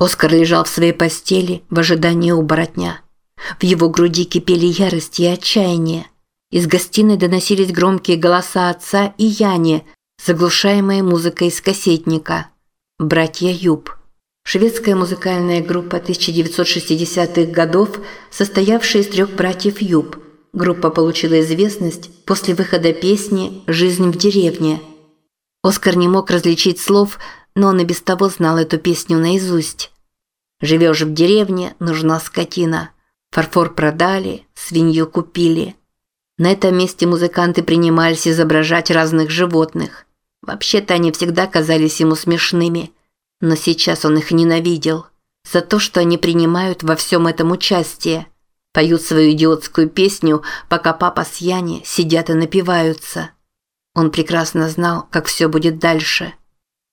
Оскар лежал в своей постели в ожидании оборотня. В его груди кипели ярость и отчаяние. Из гостиной доносились громкие голоса отца и Яни, заглушаемые музыкой из кассетника. Братья Юб. Шведская музыкальная группа 1960-х годов, состоявшая из трех братьев Юб. Группа получила известность после выхода песни «Жизнь в деревне». Оскар не мог различить слов, но он и без того знал эту песню наизусть. «Живешь в деревне, нужна скотина. Фарфор продали, свинью купили». На этом месте музыканты принимались изображать разных животных. Вообще-то они всегда казались ему смешными – но сейчас он их ненавидел. За то, что они принимают во всем этом участие. Поют свою идиотскую песню, пока папа с Яни сидят и напиваются. Он прекрасно знал, как все будет дальше.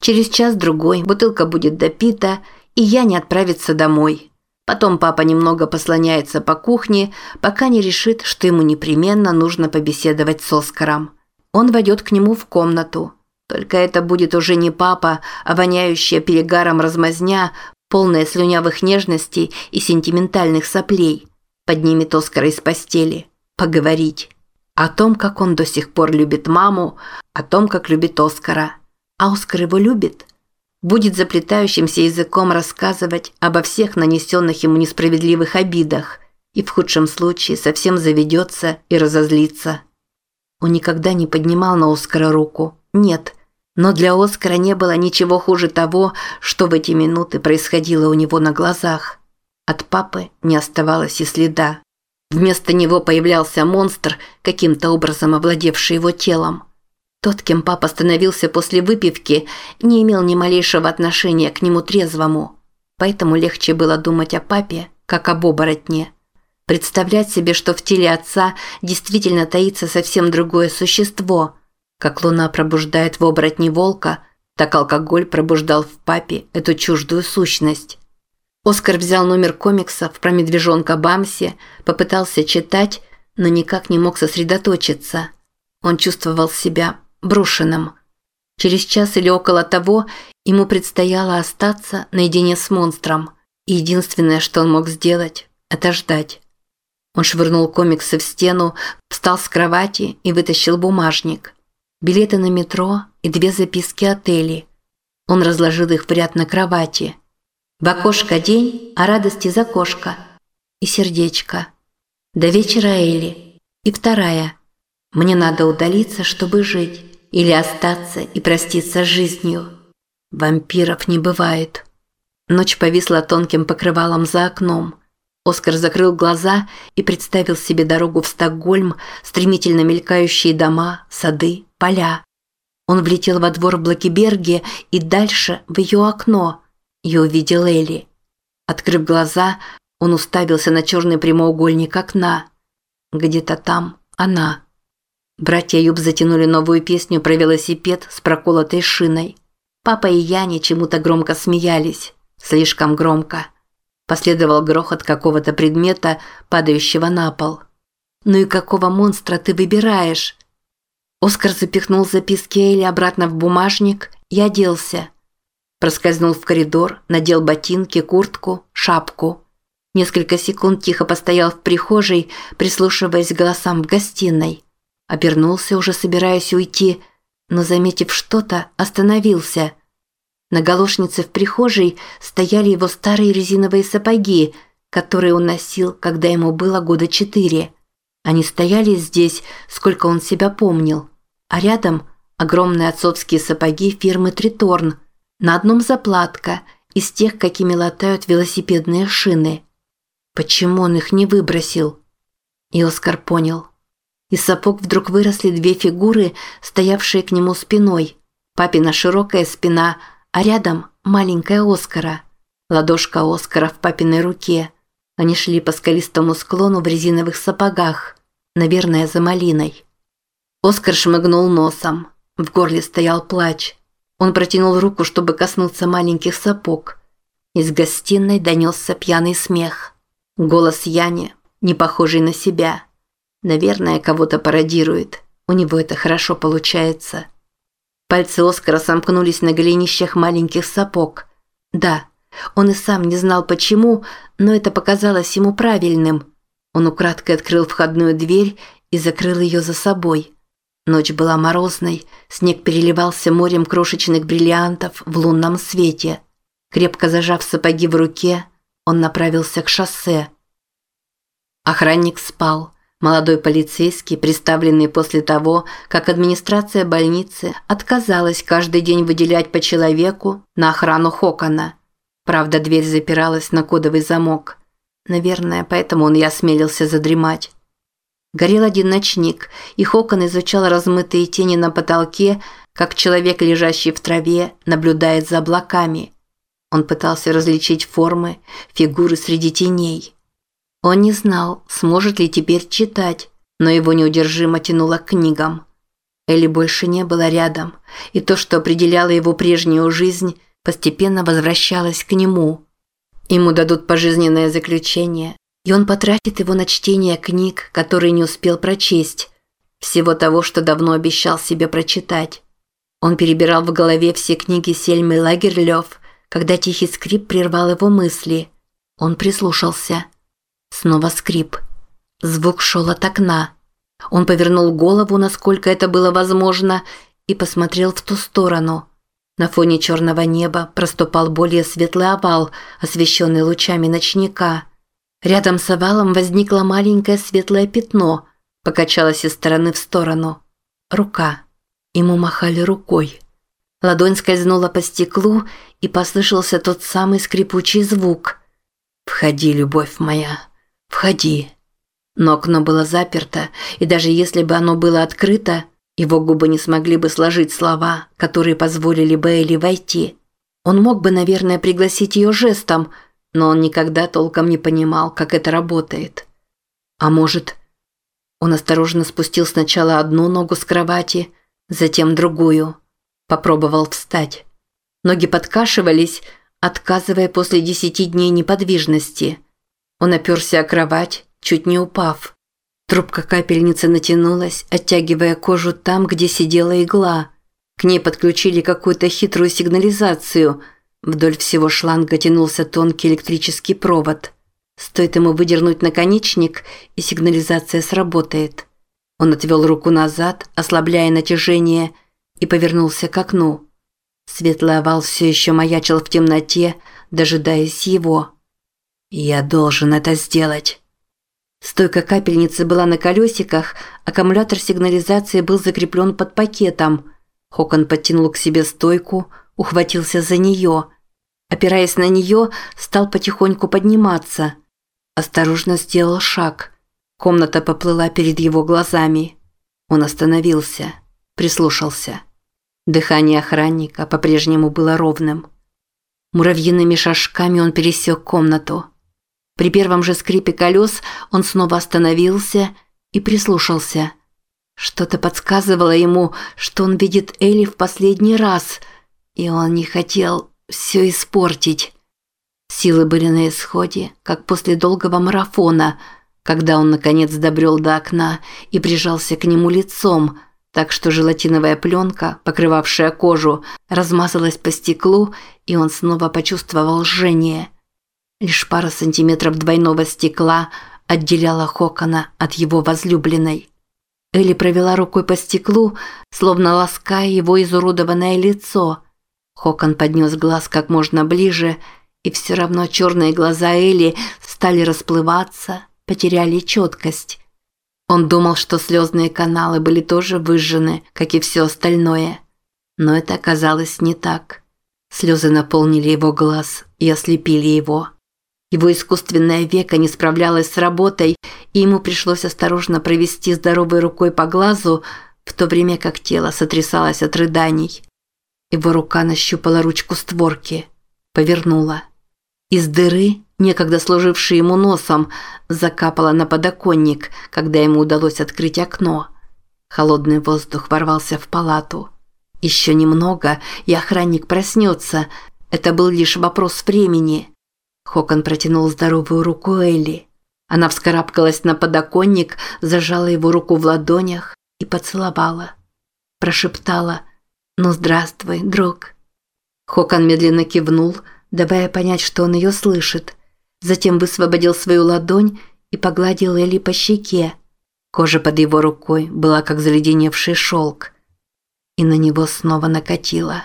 Через час-другой бутылка будет допита, и Яни отправится домой. Потом папа немного послоняется по кухне, пока не решит, что ему непременно нужно побеседовать с Оскаром. Он войдет к нему в комнату. Только это будет уже не папа, а воняющая перегаром размазня, полная слюнявых нежностей и сентиментальных соплей. Поднимет Оскара из постели. Поговорить. О том, как он до сих пор любит маму, о том, как любит Оскара. А Оскар его любит? Будет заплетающимся языком рассказывать обо всех нанесенных ему несправедливых обидах и в худшем случае совсем заведется и разозлится. Он никогда не поднимал на Оскара руку. Нет, но для Оскара не было ничего хуже того, что в эти минуты происходило у него на глазах. От папы не оставалось и следа. Вместо него появлялся монстр, каким-то образом овладевший его телом. Тот, кем папа становился после выпивки, не имел ни малейшего отношения к нему трезвому. Поэтому легче было думать о папе, как об оборотне. Представлять себе, что в теле отца действительно таится совсем другое существо – как луна пробуждает в оборотне волка, так алкоголь пробуждал в папе эту чуждую сущность. Оскар взял номер комиксов про медвежонка Бамси, попытался читать, но никак не мог сосредоточиться. Он чувствовал себя брошенным. Через час или около того ему предстояло остаться наедине с монстром. И единственное, что он мог сделать – это ждать. Он швырнул комиксы в стену, встал с кровати и вытащил бумажник билеты на метро и две записки отелей. Он разложил их в ряд на кровати. В окошко день, а радости за кошка. И сердечко. До вечера Элли. И вторая. Мне надо удалиться, чтобы жить. Или остаться и проститься с жизнью. Вампиров не бывает. Ночь повисла тонким покрывалом за окном. Оскар закрыл глаза и представил себе дорогу в Стокгольм, стремительно мелькающие дома, сады, поля. Он влетел во двор в Блакиберге и дальше в ее окно и увидел Элли. Открыв глаза, он уставился на черный прямоугольник окна. Где-то там она. Братья Юб затянули новую песню про велосипед с проколотой шиной. Папа и Яни чему-то громко смеялись. Слишком громко. Последовал грохот какого-то предмета, падающего на пол. «Ну и какого монстра ты выбираешь?» Оскар запихнул записки Элли обратно в бумажник и оделся. Проскользнул в коридор, надел ботинки, куртку, шапку. Несколько секунд тихо постоял в прихожей, прислушиваясь к голосам в гостиной. Обернулся, уже собираясь уйти, но, заметив что-то, остановился. На галошнице в прихожей стояли его старые резиновые сапоги, которые он носил, когда ему было года четыре. Они стояли здесь, сколько он себя помнил а рядом огромные отцовские сапоги фирмы Триторн, на одном заплатка из тех, какими латают велосипедные шины. Почему он их не выбросил? И Оскар понял. Из сапог вдруг выросли две фигуры, стоявшие к нему спиной. Папина широкая спина, а рядом маленькая Оскара. Ладошка Оскара в папиной руке. Они шли по скалистому склону в резиновых сапогах, наверное, за малиной. Оскар шмыгнул носом. В горле стоял плач. Он протянул руку, чтобы коснуться маленьких сапог. Из гостиной донесся пьяный смех. Голос Яни, не похожий на себя. Наверное, кого-то пародирует. У него это хорошо получается. Пальцы Оскара сомкнулись на голенищах маленьких сапог. Да, Он и сам не знал почему, но это показалось ему правильным. Он украдкой открыл входную дверь и закрыл ее за собой. Ночь была морозной, снег переливался морем крошечных бриллиантов в лунном свете. Крепко зажав сапоги в руке, он направился к шоссе. Охранник спал. Молодой полицейский, представленный после того, как администрация больницы отказалась каждый день выделять по человеку на охрану Хокона. Правда, дверь запиралась на кодовый замок. Наверное, поэтому он и осмелился задремать. Горел один ночник, и Хокон изучал размытые тени на потолке, как человек, лежащий в траве, наблюдает за облаками. Он пытался различить формы, фигуры среди теней. Он не знал, сможет ли теперь читать, но его неудержимо тянуло к книгам. Элли больше не было рядом, и то, что определяло его прежнюю жизнь, постепенно возвращалось к нему. Ему дадут пожизненное заключение, и он потратит его на чтение книг, которые не успел прочесть, всего того, что давно обещал себе прочитать. Он перебирал в голове все книги Сельмы Лагерлёв, когда тихий скрип прервал его мысли. Он прислушался. Снова скрип. Звук шел от окна. Он повернул голову, насколько это было возможно, и посмотрел в ту сторону. На фоне черного неба проступал более светлый овал, освещенный лучами ночника. Рядом с овалом возникло маленькое светлое пятно, покачалось из стороны в сторону. Рука. Ему махали рукой. Ладонь скользнула по стеклу, и послышался тот самый скрипучий звук. «Входи, любовь моя, входи». Но окно было заперто, и даже если бы оно было открыто, его губы не смогли бы сложить слова, которые позволили Бейли войти. Он мог бы, наверное, пригласить ее жестом, но он никогда толком не понимал, как это работает. А может... Он осторожно спустил сначала одну ногу с кровати, затем другую. Попробовал встать. Ноги подкашивались, отказывая после десяти дней неподвижности. Он оперся о кровать, чуть не упав. Трубка капельницы натянулась, оттягивая кожу там, где сидела игла. К ней подключили какую-то хитрую сигнализацию. Вдоль всего шланга тянулся тонкий электрический провод. Стоит ему выдернуть наконечник, и сигнализация сработает. Он отвел руку назад, ослабляя натяжение, и повернулся к окну. Светлый овал все еще маячил в темноте, дожидаясь его. «Я должен это сделать». Стойка капельницы была на колесиках, аккумулятор сигнализации был закреплен под пакетом. Хокон подтянул к себе стойку, ухватился за нее. Опираясь на нее, стал потихоньку подниматься. Осторожно сделал шаг. Комната поплыла перед его глазами. Он остановился, прислушался. Дыхание охранника по-прежнему было ровным. Муравьиными шажками он пересек комнату. При первом же скрипе колес он снова остановился и прислушался. Что-то подсказывало ему, что он видит Элли в последний раз, и он не хотел все испортить. Силы были на исходе, как после долгого марафона, когда он наконец добрел до окна и прижался к нему лицом – так что желатиновая пленка, покрывавшая кожу, размазалась по стеклу, и он снова почувствовал жжение. Лишь пара сантиметров двойного стекла отделяла Хокона от его возлюбленной. Элли провела рукой по стеклу, словно лаская его изуродованное лицо. Хокон поднес глаз как можно ближе, и все равно черные глаза Элли стали расплываться, потеряли четкость. Он думал, что слезные каналы были тоже выжжены, как и все остальное. Но это оказалось не так. Слезы наполнили его глаз и ослепили его. Его искусственное веко не справлялось с работой, и ему пришлось осторожно провести здоровой рукой по глазу, в то время как тело сотрясалось от рыданий. Его рука нащупала ручку створки, повернула. Из дыры некогда служивший ему носом, закапало на подоконник, когда ему удалось открыть окно. Холодный воздух ворвался в палату. Еще немного, и охранник проснется. Это был лишь вопрос времени. Хокон протянул здоровую руку Элли. Она вскарабкалась на подоконник, зажала его руку в ладонях и поцеловала. Прошептала «Ну, здравствуй, друг». Хокон медленно кивнул, давая понять, что он ее слышит. Затем высвободил свою ладонь и погладил Элли по щеке. Кожа под его рукой была как заледеневший шелк. И на него снова накатило.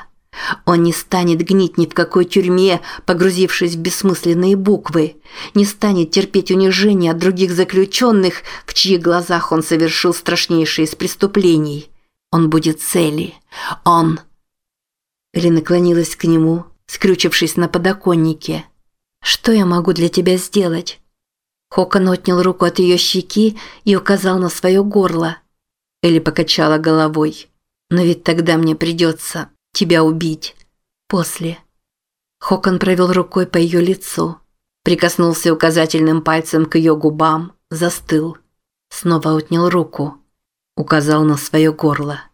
Он не станет гнить ни в какой тюрьме, погрузившись в бессмысленные буквы, не станет терпеть унижения от других заключенных, в чьих глазах он совершил страшнейшее из преступлений. Он будет цели. Он... Элли наклонилась к нему, скрючившись на подоконнике. «Что я могу для тебя сделать?» Хокон отнял руку от ее щеки и указал на свое горло. Элли покачала головой. «Но ведь тогда мне придется тебя убить. После». Хокон провел рукой по ее лицу. Прикоснулся указательным пальцем к ее губам, застыл. Снова отнял руку. Указал на свое горло.